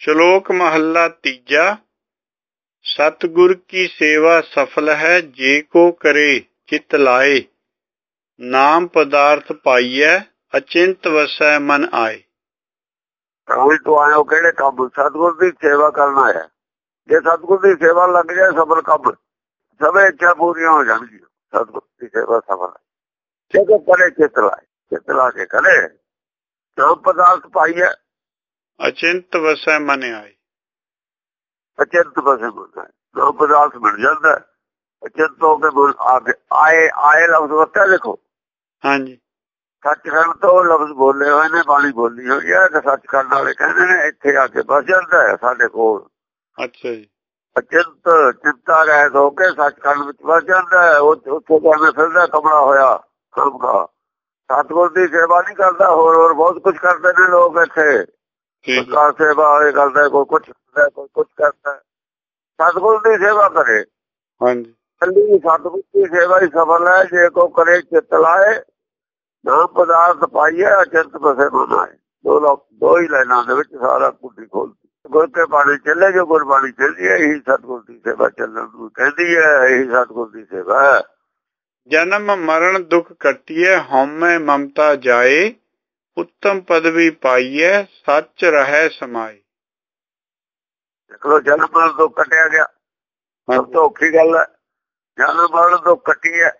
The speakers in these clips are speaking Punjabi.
ਸ਼ਲੋਕ ਮਹੱਲਾ ਤੀਜਾ, ਸਤਿਗੁਰ ਕੀ ਸੇਵਾ ਸਫਲ ਹੈ, ਜੇ ਕੋ ਕਰੇ ਚਿਤ ਲਾਏ। ਨਾਮ ਪਦਾਰਥ ਪਾਈਐ, ਅਚਿੰਤ ਵਸੈ ਮਨ ਆਏ। ਕਾਹੀ ਤੋਂ ਆਇਓ ਕਿਹੜੇ ਕੰਮ? ਸਤਿਗੁਰ ਦੀ ਸੇਵਾ ਕਰਨਾ ਹੈ ਜੇ ਸਤਿਗੁਰ ਦੀ ਸੇਵਾ ਲੱਗ ਜਾਏ, ਸਫਲ ਕੰਮ। ਸਭੇ ਇੱਛਾ ਪੂਰੀਆਂ ਹੋ ਜਾਣਗੀਆਂ। ਸਤਿਗੁਰ ਦੀ ਸੇਵਾ ਸਫਲ ਹੈ। ਜੇ ਕੋ ਕਰੇ, ਚਿਤ ਲਾਏ। ਚਿਤ ਲਾ ਕੇ ਕਰੇ। ਨਾਮ ਪਦਾਰਥ ਪਾਈਐ ਅਚਿੰਤ ਵਸੈ ਮਨ ਆਏ ਅਚਿੰਤ ਬਸੇ ਬੁੱਧਾ ਨਾਮ ਪਦਾਰਥ ਮਿਲ ਜਾਂਦਾ। ਅਚਿੰਤ ਹੋ ਕੇ ਬੋਲ ਆਏ ਆਏ ਲਫ਼ਜ਼ ਵਰਤਿਆ ਦੇਖੋ। ਹਾਂਜੀ। ਸੱਚਖੰਡ ਤੋਂ ਲਫ਼ਜ਼ ਬੋਲੇ ਹੋਏ ਨੇ ਬਾਣੀ ਬੋਲੀ ਹੋਈ ਹੈ ਤੇ ਸੱਚਖੰਡ ਵਾਲੇ ਕਹਿੰਦੇ ਨੇ ਇੱਥੇ ਆ ਕੇ ਬਸ ਜਾਂਦਾ ਹੈ ਸਾਡੇ ਕੋਲ। ਅੱਛਾ ਜੀ। ਅਚਿੰਤ ਚਿੰਤਾ ਰਹਿਤ ਹੋ ਕੇ ਸੱਚਖੰਡ ਵਿੱਚ ਵਸ ਜਾਂਦਾ ਹੈ। ਉਹ ਉੱਥੇ ਜਾਣੇ ਫਿਰਦਾ ਕਮਲਾ ਹੋਇਆ ਸਭਗਾ ਸਤਗੁਰ ਦੀ ਸੇਵਾ ਨਹੀਂ ਕਰਦਾ ਹੋਰ ਹੋਰ ਬਹੁਤ ਕੁਝ ਕਰਦੇ ਨੇ ਲੋਕ ਇੱਥੇ। ਸਰਕਾਰ ਸੇਵਾ ਇਹ ਕਰਦਾ ਕੋਈ ਕੁਝ ਕਰਦਾ ਕੋਈ ਕੁਝ ਕਰਦਾ ਸਤਗੁਰ ਦੀ ਸੇਵਾ ਕਰੇ। ਹਾਂਜੀ। ਕੱਲੀ ਸਤਗੁਰ ਦੀ ਸੇਵਾ ਹੀ ਸਫਲ ਹੈ ਜੇ ਕੋ ਕਰੇ ਚਿਤ ਲਾਏ ਨਾਮ ਪਦਾਰਥ ਪਾਈਏ ਅਚਿੰਤ ਬਸੇ ਬਣਾਏ। ਦੋ ਲੋਕ ਦੋ ਹੀ ਲਾਈਨਾਂ ਦੇ ਵਿੱਚ ਸਾਰਾ ਕੁੱਡੀ ਖੋਲਦੀ ਗੁਰ ਕੇ ਬਾਣੀ ਚੱਲੇ ਜੋ ਗੁਰਬਾਣੀ ਚੱਲਦੀ ਹੈ ਇਹੀ ਸਤਗੁਰ ਦੀ ਸੇਵਾ ਚੱਲਣ ਨੂੰ ਕਹਿੰਦੀ ਹੈ ਇਹੀ ਸਤਗੁਰ ਦੀ ਸੇਵਾ ਜਨਮ ਮਰਨ ਦੁਖ ਕੱਟਿਐ ਹਉਮੈ ਮਮਤਾ ਜਾਏ। ਉੱਤਮ ਪਦਵੀ ਪਾਈਐ ਸੱਚ ਰਹਿ ਸਮਾਏ ਦੇਖ ਜਨਮ ਮਰਨ ਤੋਂ ਕੱਟਿਆ ਗਿਆ। ਸਭ ਤੋਂ ਔਖੀ ਗੱਲ ਹੈ ਜਨਮ ਮਰਨ ਤੋਂ ਕੱਟੀ ਹੈ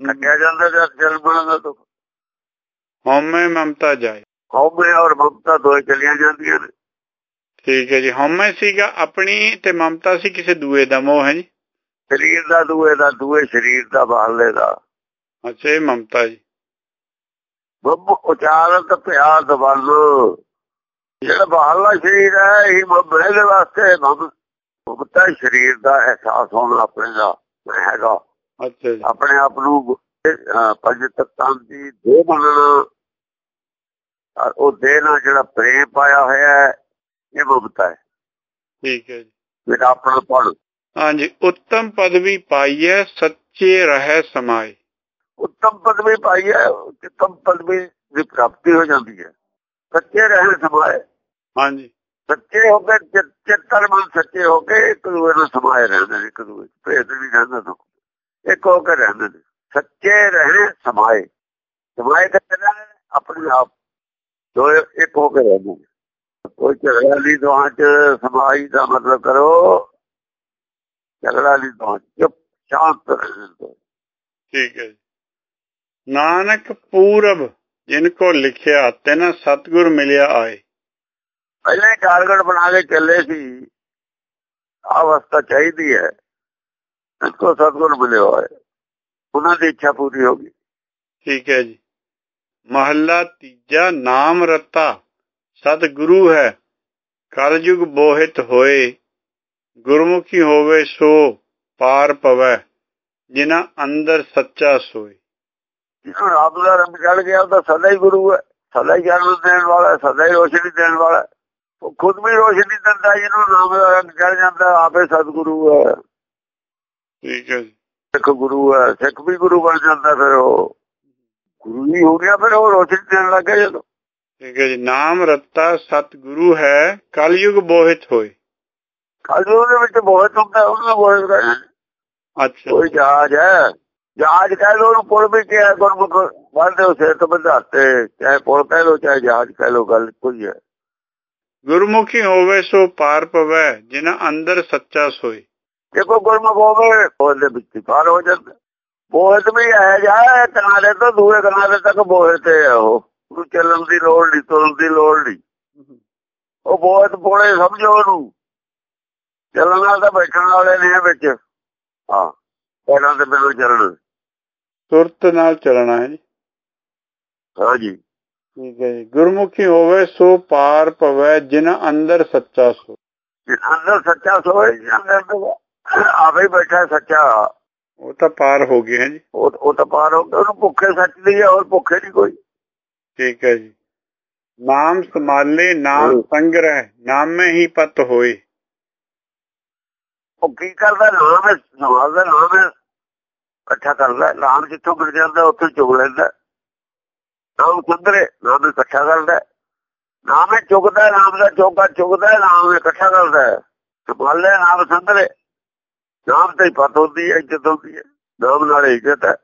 ਕੱਟਿਆ ਜਾਂਦਾ ਜਦ ਜਨਮ ਮਰਨ ਦਾ ਦੁੱਖ? ਹਉਮੈ ਮਮਤਾ ਜਾਏ। ਹਉਮੈ ਔਰ ਮਮਤਾ ਦੋਏ ਚਲੀਆਂ ਜਾਂਦੀਆਂ ਨੇ। ਠੀਕ ਹੈ ਜੀ ਹਉਮੈ ਸੀਗਾ ਆਪਣੀ ਤੇ ਮਮਤਾ ਸੀ ਕਿਸੇ ਦੂਏ ਦਾ ਮੋਹ ਹੈ ਜੀ। ਸਰੀਰ ਦਾ ਦੂਏ ਦਾ ਦੂਏ ਸਰੀਰ ਦਾ ਬਾਹਲੇ ਦਾ। ਅੱਛਾ ਇਹ ਮਮਤਾ ਜੀ। ਬੱਬ ਉਚਾਰਤ ਪਿਆਰ ਦਵਲ ਜਿਹੜਾ ਬਾਹਰਲਾ ਸਰੀਰ ਹੈ ਇਹ ਮਮੇ ਦੇ ਵਾਸਤੇ ਮਮ ਮਮਤਾ ਸਰੀਰ ਦਾ ਅਹਿਸਾਸ ਹੋਣਾ ਆਪਣੇ ਦਾ ਹੈਗਾ। ਅੱਛਾ ਜੀ। ਆਪਣੇ ਆਪ ਨੂੰ ਪੰਜ ਤੱਤਾਂ ਦੀ ਦੇ ਮੰਨਣਾ ਔਰ ਉਹ ਦੇ ਨਾਲ ਜਿਹੜਾ ਪ੍ਰੇਮ ਪਾਇਆ ਹੋਇਆ ਹੈ ਇਹ ਮਮਤਾ ਹੈ। ਠੀਕ ਹੈ ਜੀ। ਜਿਹੜਾ ਆਪਣਾ ਪੜ ਹਾਂਜੀ ਉੱਤਮ ਪਦਵੀ ਪਾਈਐ ਸੱਚੇ ਰਹਿ ਸਮਾਏ। ਉੱਤਮ ਪਦਵੀ ਪਾਈ ਹੈ ਉੱਤਮ ਪਦਵੀ ਦੀ ਪ੍ਰਾਪਤੀ ਹੋ ਜਾਂਦੀ ਹੈ। ਸੱਚੇ ਰਹਿਣ ਸਮਾਏ। ਹਾਂਜੀ। ਸੱਚੇ ਹੋ ਕੇ ਚਿ- ਚਿੱਤਨ ਮਨ ਸੱਚੇ ਹੋ ਕੇ ਇੱਕ ਦੂਏ ਨਾਲ ਸਮਾਏ ਰਹਿੰਦੇ ਨੇ ਇੱਕ ਦੂਏ ਭੇਦ ਨਹੀਂ ਰਹਿੰਦਾ ਦੁੱਖ ਇੱਕ ਹੋ ਕੇ ਰਹਿੰਦੇ ਨੇ। ਸੱਚੇ ਰਹਿਣ ਸਮਾਏ। ਸਮਾਏ ਤੇ ਆਪਣੇ ਆਪ। ਦੋ ਇੱਕ ਹੋ ਕੇ ਰਹਿੰਦੇ ਨੇ। ਕੋਈ ਝਗੜਾ ਨਹੀਂ ਦੋਹਾਂ ਚ ਸਮਾਈ ਦਾ ਮਤਲਬ ਕਰੋ। ਝਗੜਾ ਨਹੀਂ ਦੋਹਾਂ ਚੁੱਪ ਸ਼ਾਂਤ ਰਹਿੰਦੇ ਠੀਕ ਹੈ ਨਾਨਕ ਪੂਰਬ ਜਿਨ ਕੋ ਲਿਖਿਆ ਤੈਨ ਸਤਗੁਰ ਮਿਲਿਆ ਆਏ। ਪਹਿਲਾਂ ਟਾਰਗੇਟ ਬਣਾ ਕੇ ਚੱਲੇ ਸੀ। ਅਵਸਥਾ ਚਾਹੀਦੀ ਹੈ। ਇਸਕੋ ਸਤਗੁਰ ਮਿਲਿਆ ਹੋਇਆ। ਉਹਨਾਂ ਦੀ ਇੱਛਾ ਪੂਰੀ ਹੋ ਗਈ। ਠੀਕ ਹੈ ਜੀ। ਮਹੱਲਾ ਤੀਜਾ ਨਾਮ ਰਤਾ। ਸਤਿਗੁਰੂ ਹੈ। ਕਲਯੁਗ ਬੋਹਿਤ ਹੋਏ। ਗੁਰਮੁਖੀ ਹੋਵੇ ਸੋ ਪਾਰ ਪਵੈ। ਜਿਨਾ ਅੰਦਰ ਸੱਚਾ ਸੋਏ। ਜਿਹਨੂੰ ਰੱਬ ਦਾ ਰੰਗ ਚੜ ਗਿਆ ਉਹ ਤਾਂ ਸਦਾ ਹੀ ਗੁਰੂ ਹੈ। ਸਦਾ ਹੀ ਗਿਆਨ ਦੇਣ ਵਾਲਾ ਸਦਾ ਹੀ ਰੋਸ਼ਨੀ ਦੇਣ ਵਾਲਾ। ਉਹ ਖੁਦ ਵੀ ਰੋਸ਼ਨੀ ਦਿੰਦਾ ਜਿਹਨੂੰ ਨਾਮ ਦਾ ਰੰਗ ਚੜ ਜਾਂਦਾ ਆਪੇ ਸਤਿਗੁਰੂ ਹੈ। ਠੀਕ ਹੈ ਸਿੱਖ ਗੁਰੂ ਹੈ ਸਿੱਖ ਵੀ ਗੁਰੂ ਬਣ ਜਾਂਦਾ ਫਿਰ ਉਹ। ਗੁਰੂ ਹੀ ਹੋ ਗਿਆ ਫਿਰ ਉਹ ਰੋਸ਼ਨੀ ਦੇਣ ਲੱਗ ਗਿਆ ਜਦੋਂ। ਠੀਕ ਹੈ ਜੀ। ਨਾਮ ਰਤਾ ਸਤਿਗੁਰੂ ਹੈ ਕਲਯੁਗ ਬੋਹਿਤ ਹੋਏ। ਖਾਲੀ ਉਹਦੇ ਵਿੱਚ ਬਹੁਤ ਹੁੰਦਾ ਉਹਨਾਂ ਬੋਲ ਰਹੇ ਅੱਛਾ। ਕੋਈ ਜਹਾਜ ਹੈ। ਜਹਾਜ ਕਹਿ ਲੋ ਉਹਨੂੰ ਪੁਲ ਵੀ ਕਿਹਾ ਗੁਰਮੁਖ ਬੰਦੇ ਉਹ ਸਿਰ ਤੋਂ ਵਧਾਤੇ ਚਾਹੇ ਪੁਲ ਕਹਿ ਲੋ ਚਾਹੇ ਜਹਾਜ ਕਹਿ ਲੋ ਗੱਲ ਕੋਈ ਹੈ ਗੁਰਮੁਖੀ ਹੋਵੇ ਸੋ ਪਾਰ ਪਵੈ ਜਿਨਾ ਅੰਦਰ ਸੱਚਾ ਸੋਏ। ਦੇਖੋ ਗੁਰਮੁਖ ਹੋਵੇ ਪੁਲ ਦੇ ਵਿੱਚ ਪਾਰ ਹੋ ਜਾਂਦਾ। ਬੋਹਤ ਵੀ ਹੈ ਜਾ ਕਿਨਾਰੇ ਤੋਂ ਦੂਏ ਕਿਨਾਰੇ ਤੱਕ ਬੋਹੇ ਤੇ ਹੈ ਉਹ। ਉਹ ਚੱਲਣ ਦੀ ਲੋੜ ਨਹੀਂ ਤੁਰਨ ਦੀ ਲੋੜ ਨਹੀਂ। ਉਹ ਬਹੁਤ ਪੋਲੇ ਸਮਝੋ ਉਹਨੂੰ। ਚੱਲਣ ਤਾਂ ਬੈਠਣ ਵਾਲੇ ਨੇ ਵਿੱਚ। ਹਾਂ ਪਹਿਲਾਂ ਤੇ ਬਿਲਕੁਲ ਚੱਲਣ। ਸੁਰਤ ਨਾਲ ਚੱਲਣਾ ਹੈ ਜੀ। ਹਾਂਜੀ ਠੀਕ ਹੈ ਜੀ। ਗੁਰਮੁਖੀ ਹੋਵੇ ਸੋ ਪਾਰ ਪਵੈ ਜਿਨਾ ਅੰਦਰ ਸੱਚਾ ਸੋ। ਜੇ ਅੰਦਰ ਸੱਚਾ ਸੋਏ ਜੀ ਅੰਦਰ ਹੀ ਬੈਠਾ ਸੱਚਾ। ਉਹ ਤਾਂ ਪਾਰ ਹੋ ਹੈ ਜੀ। ਉਹ ਤਾਂ ਪਾਰ ਹੋ ਗਿਆ ਉਹਨੂੰ ਭੁੱਖੇ ਸੱਚ ਦੀ ਹੈ ਹੋਰ ਭੁੱਖੇ ਨਹੀਂ ਕੋਈ। ਠੀਕ ਹੈ ਜੀ। ਨਾਮ ਸੰਭਾਲੇ ਨਾਮ ਸੰਗ੍ਰਹਿ ਨਾਮੇ ਹੀ ਪਤ ਹੋਏ। ਉਹ ਕੀ ਕਰਦਾ ਨਾਮ ਹੈ? ਸਮਾਲ ਦਾ ਨਾਮ ਹੈ। ਇਕੱਠਾ ਕਰਦਾ ਨਾਮ ਜਿੱਥੋਂ ਮਿਲ ਜਾਂਦਾ ਉੱਥੋਂ ਚੁਗ ਲੈਂਦਾ। ਨਾਮ ਸੰਦਰੇ ਨਾਮ ਇਕੱਠਾ ਕਰਦਾ। ਨਾਮ ਹੈ ਚੁਗਦਾ ਨਾਮ ਦਾ ਚੋਗਾ ਚੁਗਦਾ ਨਾਮ ਇਕੱਠਾ ਕਰਦਾ। ਸੰਭਾਲੇ ਨਾਮ ਸੰਤਰੇ ਨਾਮ ਤੇ ਪਤ ਹੁੰਦੀ ਹੈ ਇੱਜ਼ਤ ਹੁੰਦੀ ਹੈ। ਨਾਮ ਨਾਲ ਇੱਜ਼ਤ ਹੈ।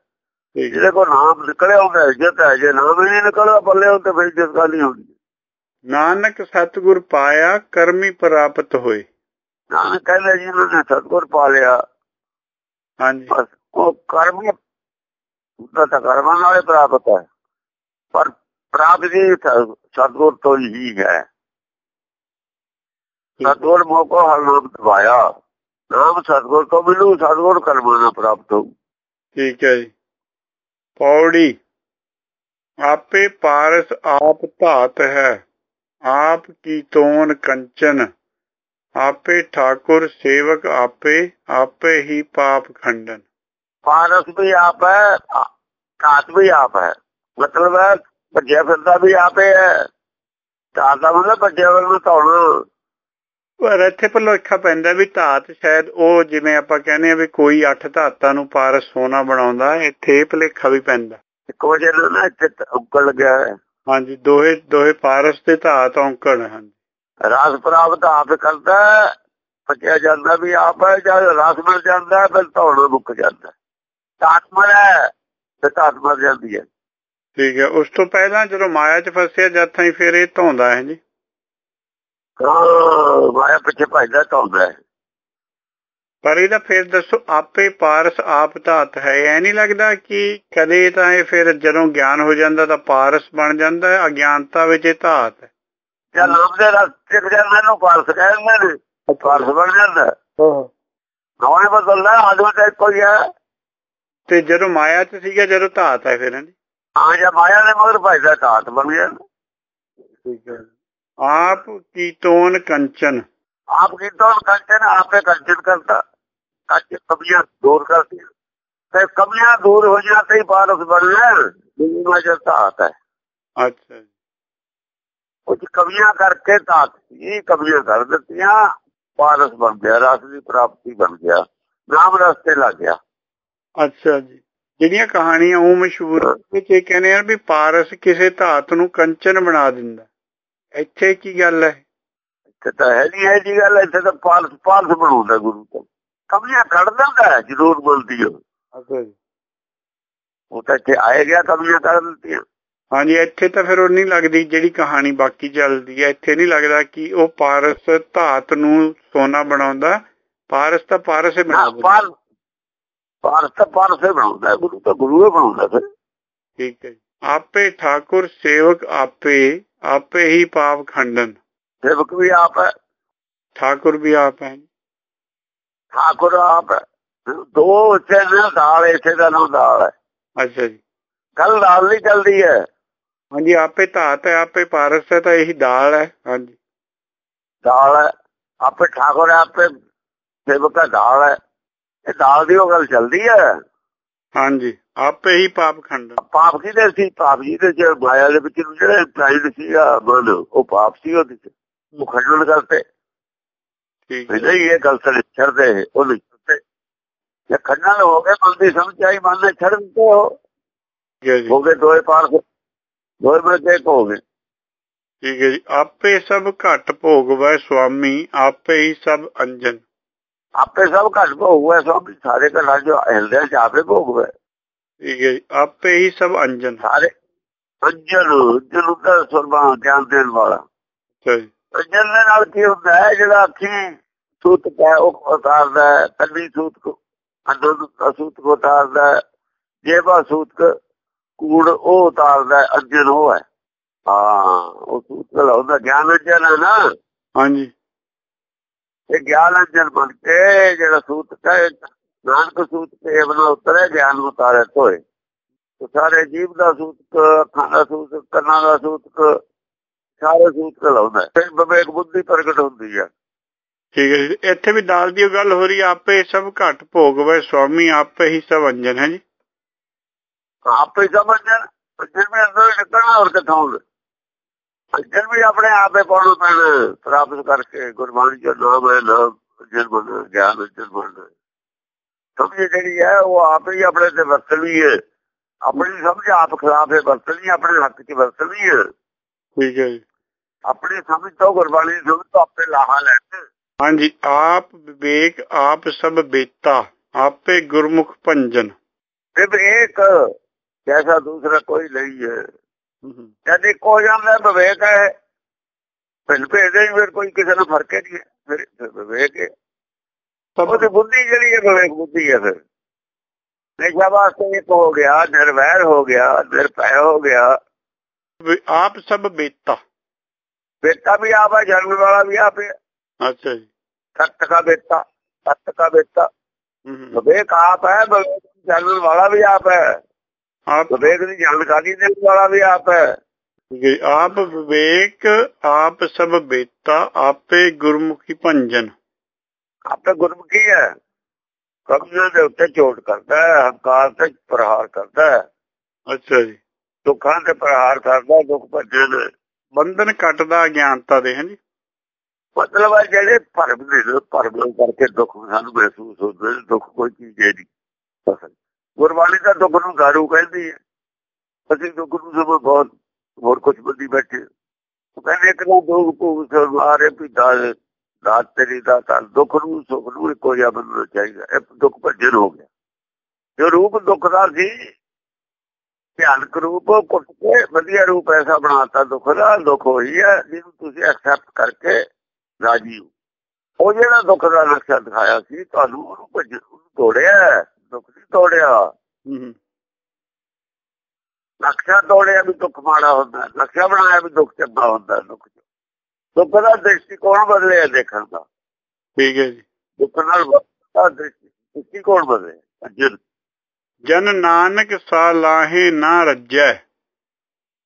ਜਿਹਦੇ ਕੋਲ ਨਾਮ ਨਿਕਲਿਆ ਹੁੰਦਾ ਇੱਜ਼ਤ ਹੈ। ਜੇ ਨਾਮ ਹੀ ਨਹੀਂ ਨਿਕਲਿਆ ਬੱਲੇ ਉਹ ਤੇ ਫਿਰ ਇੱਜ਼ਤ ਨਹੀਂ ਹੁੰਦੀ ਨਾਨਕ ਸਤਿਗੁਰ ਪਾਇਆ ਕਰਮੀ ਪ੍ਰਾਪਤ ਹੋਏ। ਨਾਨਕ ਕਹਿੰਦੇ ਜੀ ਉਹਨਾਂ ਸਤਿਗੁਰ ਪਾ ਲਿਆ। ਹਾਂਜੀ। ਬਸ ਉਹ ਕਰਮ ਉਹਦਾ ਤਾਂ ਕਰਮਾਂ ਨਾਲੇ ਪ੍ਰਾਪਤ ਹੈ। ਪਰ ਪ੍ਰਾਪਤੀ ਸਤਿਗੁਰ ਤੋਂ ਹੀ ਹੈ। ਸਤਿਗੁਰ ਮੋਕੋ ਹਰ ਨਾਮ ਦਵਾਇਆ ਨਾਮ ਸਤਿਗੁਰ ਤੋਂ ਮਿਲੂ ਸਤਿਗੁਰ ਕਰਮਾਂ ਨਾਲ ਪ੍ਰਾਪਤ ਹੋ ਠੀਕ ਹੈ ਜੀ। ਪੌੜੀ। ਆਪੇ ਪਾਰਸ ਆਪ ਧਾਤ ਹੈ। ਆਪ ਕੀ ਤੋਨ ਕੰਚਨ। ਆਪੇ ਠਾਕੁਰ ਸੇਵਕ ਆਪੇ ਆਪੇ ਹੀ ਪਾਪ ਖੰਡਨ। ਪਾਰਸ ਵੀ ਆਪ ਹੈ ਕਾਤ ਵੀ ਆਪ ਹੈ। ਮਤਲਬ ਹੈ ਭੱਜਿਆ ਫਿਰਦਾ ਵੀ ਆਪੇ ਹੈ। ਤਾਂ ਦਾ ਮਤਲਬ ਭੱਜਿਆ ਵੱਲ ਧੌਣਾ। ਪਰ ਇੱਥੇ ਭੁਲੇਖਾ ਪੈਂਦਾ ਵੀ ਧਾਤ ਸ਼ਾਇਦ ਉਹ ਜਿਵੇਂ ਆਪਾਂ ਕਹਿੰਦੇ ਆ ਵੀ ਕੋਈ ਅੱਠ ਧਾਤਾਂ ਨੂੰ ਪਾਰਸ ਸੋਨਾ ਬਣਾਉਂਦਾ ਇੱਥੇ ਭੁਲੇਖਾ ਵੀ ਪੈਂਦਾ। ਇੱਕ ਵਜੇ ਨਾ ਇੱਥੇ ਉੱਕਲ ਲੱਗਿਆ ਹੈ। ਹਾਂਜੀ ਦੋਹੇ ਦੋਹੇ ਪਾਰਸ ਤੇ ਧਾਤ ਔਂਕੜ ਹਨ ਰਾਸ ਪ੍ਰਾਪਤ ਆਪ ਕਰਦਾ ਭੱਜਿਆ ਜਾਂਦਾ ਵੀ ਆਪ ਹੈ ਜਦ ਰਾਸ ਮਿਲ ਜਾਂਦਾ ਫਿਰ ਧੌਣਾ ਮੁੱਕ ਜਾਂਦਾ ਧਾਤ ਮਰ ਤੇ ਧਾਤ ਮਰ ਜਾਂਦੀ ਹੈ। ਠੀਕ ਹੈ। ਉਸ ਤੋਂ ਪਹਿਲਾਂ ਜਦੋਂ ਮਾਇਆ 'ਚ ਫਸਿਆ ਜਦ ਤਾਈਂ ਫਿਰ ਇਹ ਧੌਂਦਾ ਹੈ ਜੀ? ਹਾਂ ਮਾਇਆ ਪਿੱਛੇ ਭਜਦਾ ਧੌਂਦਾ ਹੈ। ਪਰ ਇਹਦਾ ਫਿਰ ਦੱਸੋ ਆਪੇ ਪਾਰਸ ਆਪ ਧਾਤ ਹੈ। ਐ ਨਹੀਂ ਲੱਗਦਾ ਕਿ ਕਦੇ ਤਾਂ ਇਹ ਫਿਰ ਜਦੋਂ ਗਿਆਨ ਹੋ ਜਾਂਦਾ ਤਾਂ ਪਾਰਸ ਬਣ ਜਾਂਦਾ ਹੈ ਅਗਿਆਨਤਾ ਵਿੱਚ ਇਹ ਧਾਤ ਹੈ? ਜਦ ਨਾਮ ਦੇ ਰਸਤੇ ਤੇ ਜਾਂਦਾ ਨੂੰ ਪਾਰਸ ਕਹਿੰਦੇ ਨੇ। ਪਾਰਸ ਬਣ ਜਾਂਦਾ। ਨਵਾਂ ਬਦਲਦਾ ਆਦਮੀ ਤਾਂ ਇੱਕੋ ਹੀ ਹੈ। ਤੇ ਜਦੋਂ ਮਾਇਆ 'ਚ ਸੀਗਾ ਜਦੋਂ ਧਾਤ ਹੈ ਫਿਰ ਹਾਂਜੀ? ਹਾਂ ਜੇ ਮਾਇਆ ਦੇ ਮਗਰ ਭਜਦਾ ਧਾਤ ਬਣ ਗਿਆ। ਠੀਕ ਹੈ। ਆਪ ਕੀ ਤੋਨ ਕੰਚਨ। ਆਪ ਕੀ ਤੋਨ ਕੰਚਨ ਆਪੇ ਕੰਚਨ ਕਰਤਾ। ਕੱਚ ਕਮੀਆਂ ਦੂਰ ਕਰਦੀ ਤੇ ਕਮੀਆਂ ਦੂਰ ਹੋ ਜਾਣ ਤੇ ਪਾਰਸ ਬਣਨਾ ਦੁਨੀਆ ਚ ਧਾਤ ਹੈ। ਅੱਛਾ ਜੀ। ਕੁਝ ਕਮੀਆਂ ਕਰਕੇ ਧਾਤ ਇਹ ਕਮੀਆਂ ਕਰ ਦਿੱਤੀਆਂ। ਪਾਰਸ ਬਣ ਗਿਆ ਰਸ ਦੀ ਪ੍ਰਾਪਤੀ ਬਣ ਗਿਆ। ਨਾਮ ਰਸਤੇ ਲੱਗ ਗਿਆ। ਅੱਛਾ ਜੀ। ਜਿਹੜੀਆਂ ਕਹਾਣੀਆਂ ਉਹ ਮਸ਼ਹੂਰ ਵਿੱਚ ਇਹ ਕਹਿੰਦੇ ਆ ਵੀ ਪਾਰਸ ਕਿਸੇ ਧਾਤ ਨੂੰ ਕੰਚਨ ਬਣਾ ਦਿੰਦਾ। ਇੱਥੇ ਕੀ ਗੱਲ ਹੈ? ਇੱਥੇ ਤਾਂ ਹੈ ਨਹੀਂ ਹੈ ਜੀ ਗੱਲ ਇੱਥੇ ਤਾਂ ਪਾਲਸ ਪਾਲਸ ਬਣਾਉਂਦਾ ਗੁਰੂ ਤੋਂ। ਕਮੀਆਂ ਕੱਢ ਦਿੰਦਾ ਜ਼ਰੂਰ ਬੋਲਦੀ ਹੋ ਅੱਛਾ ਜੀ। ਉਹ ਤਾਂ ਇੱਥੇ ਆਏ ਗਿਆ ਕਮੀਆਂ ਕੱਢ ਦਿੱਤੀਆਂ ਹਾਂਜੀ ਇੱਥੇ ਤਾਂ ਫਿਰ ਉਹ ਨਹੀਂ ਲੱਗਦੀ ਜਿਹੜੀ ਕਹਾਣੀ ਬਾਕੀ ਚੱਲਦੀ ਹੈ। ਇੱਥੇ ਨਹੀਂ ਲੱਗਦਾ ਕਿ ਉਹ ਪਾਰਸ ਧਾਤ ਨੂੰ ਸੋਨਾ ਬਣਾਉਂਦਾ। ਪਾਰਸ ਤਾਂ ਪਾਰਸ ਹੀ ਬਣਾ ਦਿੰਦਾ। ਪਾਲ ਪਾਰਸ ਤਾਂ ਪਾਰਸ ਬਣਾਉਂਦਾ ਗੁਰੂ ਤਾਂ ਗੁਰੂ ਹੀ ਬਣਾਉਂਦਾ ਫਿਰ। ਠੀਕ ਹੈ ਆਪੇ ਠਾਕੁਰ ਸੇਵਕ ਆਪੇ ਆਪੇ ਹੀ ਪਾਪ ਖੰਡਨ। ਸੇਵਕ ਵੀ ਆਪ ਹੈ। ਠਾਕੁਰ ਵੀ ਆਪ ਹੈ ਠਾਕੁਰ ਆਪ ਹੈ। ਦੋ ਇੱਥੇ ਨੇ ਦਾਲ ਇੱਥੇ ਦਾ ਨਾਮ ਦਾਲ ਹੈ। ਅੱਛਾ ਜੀ। ਕੱਲ ਦਾਲ ਨਹੀਂ ਚੱਲਦੀ ਹੈ। ਹਾਂਜੀ ਆਪੇ ਧਾਤ ਹੈ ਆਪੇ ਪਾਰਸ ਹੈ ਤਾਂ ਇਹੀ ਦਾਲ ਹੈ। ਹਾਂਜੀ। ਦਾਲ ਹੈ। ਆਪੇ ਠਾਕੁਰ ਆਪੇ ਸੇਵਕ ਹੈ ਦਾਲ ਹੈ। ਇਹ ਦਾਲ ਦੀ ਉਹ ਗੱਲ ਚੱਲਦੀ ਹੈ ਹਾਂਜੀ ਆਪੇ ਹੀ ਪਾਪ ਖੰਡਨ ਪਾਪ ਕਿਹਦੇ ਸੀ? ਪਾਪ ਜੀ ਦੇ ਜੇ ਮਾਇਆ ਦੇ ਵਿੱਚ ਜਿਹੜਾ ਪ੍ਰਾਈਡ ਸੀਗਾ ਮਨ ਉਹ ਪਾਪ ਸੀ ਉਹਦੇ ਚ। ਉਹ ਖੰਡਨ ਕਰਤੇ। ਠੀਕ। ਹੈ ਇਹ ਗੱਲ ਤੇ ਛੱਡਦੇ ਉਹ ਛੱਡਦੇ ਜੇ ਖੰਡਨ ਹੋ ਗਏ ਮਨ ਦੀ ਸਮਝ ਆਈ ਮਨ ਨੇ ਛੱਡ ਦਿੱਤੇ ਹੋ ਹੈ ਜੀ। ਹੋ ਗਏ ਦੋਏ ਪਾਰ ਦੋਏ ਕੇ ਇੱਕ ਹੋ ਗਏ। ਠੀਕ ਹੈ ਜੀ। ਆਪੇ ਸਭ ਘਟ ਭੋਗਵੈ ਸੁਆਮੀ ਆਪੇ ਹੀ ਸਭ ਅੰਜਨ। ਆਪੇ ਸਭ ਘਟ ਭੋਗ ਹੋਇਆ ਸਭ ਸਾਰੇ ਘਰਾਂ ਜੋ ਹਿਲਦੇ ਚ ਆਪੇ ਭੋਗ ਹੋਇਆ। ਠੀਕ ਹੈ ਆਪੇ ਹੀ ਸਭ ਅੰਜਨ। ਸਾਰੇ ਅੰਜਨ ਅੰਜਨ ਦਾ ਸੁਰਮਾ ਗਿਆਨ ਦੇਣ ਵਾਲਾ। ਅੰਜਨ ਦੇ ਨਾਲ ਕੀ ਹੁੰਦਾ ਹੈ ਜਿਹੜਾ ਅੱਖੀ ਸੂਤ ਹੈ ਉਹ ਉਤਾਰਦਾ ਹੈ ਕੰਨੀ ਸੂਤ ਕੋ ਅੰਦਰ ਸੂਤ ਕੋ ਉਤਾਰਦਾ ਹੈ ਜੇਬਾ ਸੂਤ ਕੂੜ ਉਹ ਉਤਾਰਦਾ ਹੈ ਅੰਜਨ ਉਹ ਹੈ। ਹਾਂ ਉਹ ਸੂਤ ਲਾਉਂਦਾ ਗਿਆਨ ਅੰਜਨ ਹੈ ਨਾ। ਹਾਂਜੀ। ਇਹ ਗਿਆਨ ਅੰਜਨ ਬਣ ਕੇ ਜਿਹੜਾ ਸੂਤ ਹੈ ਨਾਨਕ ਸੂਤ ਤੇ ਬਣਾ ਉਤਰੇ ਗਿਆਨ ਉਤਾਰੇ ਧੋਏ। ਤੇ ਸਾਰੇ ਜੀਵ ਦਾ ਸੂਤਕ ਅੱਖਾਂ ਦਾ ਸੂਤਕ ਕੰਨਾਂ ਦਾ ਸੂਤਕ ਸਾਰੇ ਸੂਤਕ ਲਾਉਂਦਾ ਫਿਰ ਵਿਵੇਕ ਬੁੱਧੀ ਪ੍ਰਗਟ ਹੁੰਦੀ ਹੈ। ਠੀਕ ਹੈ ਜੀ। ਇੱਥੇ ਵੀ ਦਾਲ ਦੀ ਗੱਲ ਹੋ ਰਹੀ ਆਪੇ ਸਭ ਘਟ ਭੋਗਵੈ ਸੁਆਮੀ ਆਪੇ ਹੀ ਸਭ ਅੰਜਨ ਹੈ ਜੀ? ਆਪੇ ਸਮਝਣ ਅੰਜਨ। ਵੀ ਅੰਦਰ ਨਿਕਲਣਾ ਹੋਰ ਕਿੱਥੋਂ ਹੋਵੇ? ਅੰਜਨ ਵੀ ਆਪਣੇ ਆਪੇ ਪਾਉਣਾ ਪੈਣਾ। ਪ੍ਰਾਪਤ ਕਰਕੇ ਗੁਰਬਾਣੀ ਦਾ ਨਾਮ ਹੈ ਨਾਮ ਬਣ ਗਿਆਨ ਬਣ ਸਮਝ ਜਿਹੜੀ ਹੈ ਉਹ ਆਪ ਹੀ ਆਪਣੇ ਤੇ ਵਰਤਣੀ ਹੈ। ਆਪਣੀ ਸਮਝ ਆਪ ਖਿਲਾਫ ਹੈ ਵਰਤਣੀ ਆਪਣੇ ਹੱਕ 'ਚ ਵਰਤਣੀ ਹੈ। ਠੀਕ ਹੈ ਜੀ। ਆਪਣੀ ਸਮਝ ਤੋਂ ਗੁਰਬਾਣੀ ਦੀ ਸਮਝ ਤੋਂ ਆਪੇ ਲਾਹਾ ਲੈਣ ਹਾਂਜੀ ਆਪ ਵਿਵੇਕ ਆਪ ਸਭ ਬੇਤਾ ਆਪੇ ਗੁਰਮੁਖ ਭੰਜਨ। ਸਿਰਫ ਇੱਕ ਜੈਸਾ ਦੂਸਰਾ ਕੋਈ ਨਹੀਂ ਹੈ। ਜਦ ਇੱਕ ਹੋ ਜਾਂਦਾ ਵਿਵੇਕ ਹੈ। ਫਿਰ ਭੇਜਦੇ ਫਿਰ ਕੋਈ ਕਿਸੇ ਨਾਲ ਫ਼ਰਕ ਨਹੀਂ ਹੈ। ਫਿਰ ਵਿਵੇਕ ਹੈ। ਉਹਦੀ ਬੁੱਧੀ ਜਿਹੜੀ ਹੈ ਵਿਵੇਕ ਬੁੱਧੀ ਹੈ ਫਿਰ। ਨਿਸ਼ਾ ਵਾਸਤੇ ਇੱਕ ਹੋ ਗਿਆ ਨਿਰਵੈਰ ਹੋ ਗਿਆ ਨਿਰਭੈ ਹੋ ਗਿਆ। ਆਪ ਸਭ ਬੇਤਾ। ਬੇਟਾ ਵੀ ਆਪ ਹੈ ਜਨਮ ਵਾਲਾ ਵੀ ਆਪ ਹੈ। ਅੱਛਾ ਜੀ। ਸੱਤ ਦਾ ਬੇਟਾ ਸੱਤ ਦਾ ਹੂੰ। ਵਿਵੇਕ ਆਪ ਹੈ ਜਾਣਨ ਵਾਲਾ ਵੀ ਆਪ ਹੈ। ਆਪ ਵਿਵੇਕ ਦੀ ਜਾਣਕਾਰੀ ਦੇਣ ਵਾਲਾ ਵੀ ਆਪ ਹੈ। ਜੀ, ਆਪ ਵਿਵੇਕ ਆਪ ਸਭ ਬੇਤਾ ਆਪੇ ਗੁਰਮੁਖੀ ਭੰਜਨ। ਆਪੇ ਗੁਰਮੁਖੀ ਹੈ। ਕਬਜ਼ੇ ਦੇ ਉੱਤੇ ਚੋਟ ਕਰਦਾ ਹੈ ਹੰਕਾਰ ਤੇ ਪ੍ਰਹਾਰ ਕਰਦਾ ਹੈ। ਅੱਛਾ ਜੀ। ਦੁੱਖਾਂ ਤੇ ਪ੍ਰਹਾਰ ਕਰਦਾ ਦੁੱਖ ਭੱਜਣ ਬੰਧਨ ਕੱਟਦਾ ਅਗਿਆਨਤਾ ਦੇ ਹਾਂਜੀ ਮਤਲਬ ਹੈ ਜਿਹੜੇ ਭਰਮ ਦੇ ਭਰਮ ਕਰਕੇ ਦੁੱਖ ਸਾਨੂੰ ਮਹਿਸੂਸ ਹੁੰਦੇ ਦੁੱਖ ਕੋਈ ਚੀਜ਼ ਨਹੀਂ। ਅਸਲ ਗੁਰਬਾਣੀ ਦਾ ਦੁੱਖ ਨੂੰ ਦਾਰੂ ਕਹਿੰਦੀ ਹੈ। ਅਸੀਂ ਦੁੱਖ ਨੂੰ ਸਭ ਬਹੁਤ ਹੋਰ ਕੁਝ ਬੰਦੀ ਬੈਠੇ। ਕਹਿੰਦੇ, ਇੱਕ ਨੂੰ ਦੁੱਖ ਭੂਖ ਸਰਵਾਰੇ ਪਿਤਾ ਦਾਤ ਤੇਰੀ ਦਾ ਤਾਂ ਦੁੱਖ ਨੂੰ, ਸੁੱਖ ਨੂੰ ਇੱਕੋ ਜਿਹਾ ਮੰਨਣਾ ਚਾਹੀਦਾ। ਇਹ ਦੁੱਖ ਭੱਜਣ ਹੋ ਗਿਆ। ਜੋ ਰੂਪ ਦੁੱਖ ਦਾ ਸੀ, ਭਿਆਨਕ ਰੂਪ ਕੁੱਟ ਕੇ ਵਧੀਆ ਰੂਪ ਐਸਾ ਬਣਾਤਾ ਦੁੱਖ ਦਾ, ਦੁੱਖ ਹੋਈ ਹੈ, ਜਿਹਨੂੰ ਤੁਸੀਂ ਐਕਸੈਪਟ ਕਰਕੇ ਰਾਜੀ ਹੋ। ਉਹ ਜਿਹੜਾ ਦੁੱਖ ਦਾ ਨਕਸ਼ਾ ਦਿਖਾਇਆ ਸੀ, ਤੁਹਾਨੂੰ ਉਹਨੂੰ ਭੱਜ ਤੋੜਿਆ। ਦੁੱਖ ਨਹੀਂ ਤੋੜਿਆ। ਨਕਸ਼ਾ ਤੋੜਿਆ ਵੀ ਦੁੱਖ ਮਾੜਾ ਹੁੰਦਾ। ਨਕਸ਼ਾ ਬਣਾਇਆ ਵੀ ਦੁੱਖ ਚੰਗਾ ਹੁੰਦਾ ਦੁੱਖ ਦੁੱਖ ਦਾ ਦ੍ਰਿਸ਼ਟੀਕੋਣ ਬਦਲਿਆ ਦੇਖਣ ਦਾ। ਠੀਕ ਹੈ ਜੀ। ਦੁੱਖ ਨਾਲ ਦ੍ਰਿਸ਼ਟੀਕੋਣ ਬਦਲਿਆ। ਜਨ ਨਾਨਕ ਸਾ ਲਾਹੇ ਨਾ ਰੱਜੈ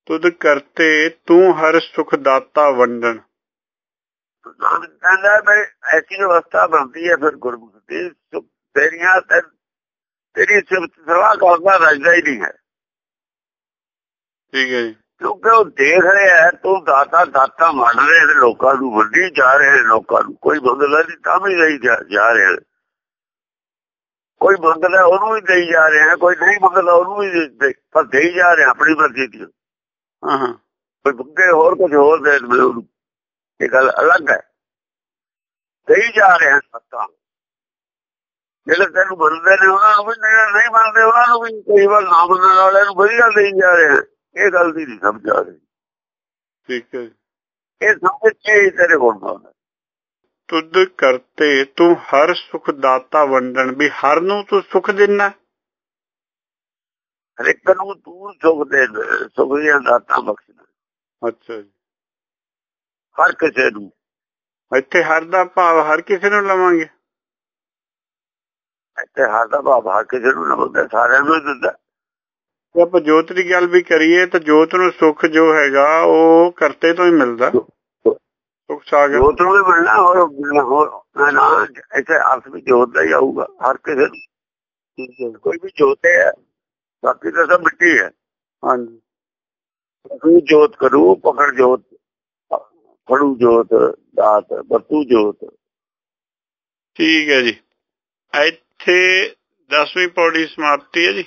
ਤੁਧ ਕਰਤੇ ਤੂੰ ਹਰ ਸੁਖ ਦਾਤਾ ਵੰਡਣ। ਨਾਨਕ ਕਹਿੰਦਾ ਵੀ ਐਸੀ ਅਵਸਥਾ ਬਣਦੀ ਹੈ ਫਿਰ ਗੁਰਮੁਖ ਦੀ ਤੇਰੀਆਂ ਤੇ ਤੇਰੀ ਸਿਫਤ ਸਲਾਹ ਕਰਦਾ ਰਜਦਾ ਹੀ ਨਹੀਂ ਹੈ ਠੀਕ ਹੈ ਜੀ ਕਿਉਂਕਿ ਉਹ ਦੇਖ ਰਿਹਾ ਹੈ ਤੂੰ ਦਾਤਾ ਦਾਤਾ ਮੰਨ ਰਹੇ ਨੇ ਲੋਕਾਂ ਨੂੰ ਵੱਡੀ ਜਾ ਰਹੇ ਨੇ ਲੋਕਾਂ ਨੂੰ ਕੋਈ ਮੰਗਦਾ ਨਹੀਂ ਤਾਂ ਵੀ ਨਹੀਂ ਜਾ ਜਾ ਰਿਹਾ ਕੋਈ ਮੰਗਦਾ ਉਹਨੂੰ ਵੀ ਦੇਈ ਜਾ ਰਿਹਾ ਕੋਈ ਨਹੀਂ ਮੰਗਦਾ ਉਹਨੂੰ ਵੀ ਦੇ- ਦੇ- ਪਰ ਦੇਈ ਜਾ ਰਿਹਾ ਆਪਣੀ ਮਰਜ਼ੀ ਦੀ ਹਾਂ ਹਾਂ ਕੋਈ ਮੰਗੇ ਹੋਰ ਕੁਝ ਹੋਰ ਦੇ ਦੇ ਉਹਨੂੰ ਇਹ ਗੱਲ ਅਲੱਗ ਹੈ ਦੇਈ ਜਾ ਰਹੇ ਹਨ ਸੱਤਾ ਜਿਹੜੇ ਤੈਨੂੰ ਮੰਨਦੇ ਨੇ ਉਹਨਾਂ ਨੂੰ ਵੀ ਨਹੀਂ ਮੰਨਦੇ ਉਹਨਾਂ ਨੂੰ ਵੀ ਕਈ ਵਾਰ ਨਾ ਮੰਨਣ ਵਾਲਿਆਂ ਨੂੰ ਵਧੀਆ ਦੇਈ ਜਾ ਰਹੇ ਇਹ ਗੱਲ ਦੀ ਨਹੀਂ ਸਮਝ ਆ ਰਹੀ। ਠੀਕ ਹੈ। ਇਹ ਸਮਝ ਕੇ ਤੇਰੇ ਕੋਲ ਆਉਂਦਾ ਤੁਧ ਕਰਤੇ ਤੂੰ ਹਰ ਸੁਖ ਦਾਤਾ ਵੰਡਣ ਵੀ ਹਰ ਨੂੰ ਤੂੰ ਸੁਖ ਦਿੰਨਾ। ਹਰ ਇੱਕ ਨੂੰ ਤੂੰ ਸੁਖ ਦੇ ਦੇ, ਸੁਖ ਦੀਆਂ ਦਾਤਾਂ ਬਖਸ਼ਣਾ। ਅੱਛਾ ਜੀ। ਹਰ ਕਿਸੇ ਨੂੰ। ਇੱਥੇ ਹਰ ਦਾ ਭਾਵ ਹਰ ਕਿਸੇ ਨੂੰ ਲਵਾਂਗੇ। ਇੱਥੇ ਹਰ ਦਾ ਭਾਵ ਹਰ ਕਿਸੇ ਨੂੰ ਨਾ ਹੁੰਦਾ ਸਾਰਿਆਂ ਨੂੰ ਦਿੰਦਾ। ਜੇ ਆਪਾਂ ਜੋਤ ਦੀ ਗੱਲ ਵੀ ਕਰੀਏ ਤਾਂ ਜੋਤ ਨੂੰ ਸੁਖ ਜੋ ਹੈਗਾ ਉਹ ਕਰਤੇ ਤੋਂ ਹੀ ਮਿਲਦਾ। ਸੁਖ ਸਾਗਰ। ਜੋਤ ਨੂੰ ਮਿਲਣਾ ਹੋਰ ਹੋਰ ਨਾ ਨਾ ਇੱਥੇ ਅਰਥ ਵੀ ਜੋਤ ਦਾ ਹੀ ਆਊਗਾ ਹਰ ਕਿਸੇ ਨੂੰ। ਕੋਈ ਵੀ ਜੋਤ ਹੈ ਬਾਕੀ ਤਾਂ ਸਭ ਮਿੱਟੀ ਹੈ। ਹਾਂਜੀ। ਕੋਈ ਜੋਤ ਕਰੂ ਪਕੜ ਜੋਤ ਫੜੂ ਜੋਤ ਦਾਤ ਵਰਤੂ ਜੋਤ। ਠੀਕ ਹੈ ਜੀ। ਇੱਥੇ 10ਵੀਂ ਪੌੜੀ ਸਮਾਪਤੀ ਹੈ ਜੀ।